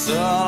So